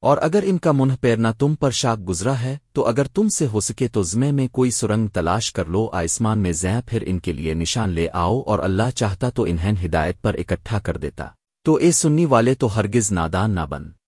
اور اگر ان کا منہ پیرنا تم پر شاک گزرا ہے، تو اگر تم سے ہو سکے تو زمے میں کوئی سرنگ تلاش کر لو، آسمان میں زیں پھر ان کے لیے نشان لے آؤ اور اللہ چاہتا تو انہیں ہدایت پر اکٹھا کر دیتا۔ تو اے سننی والے تو ہرگز نادان نہ بن۔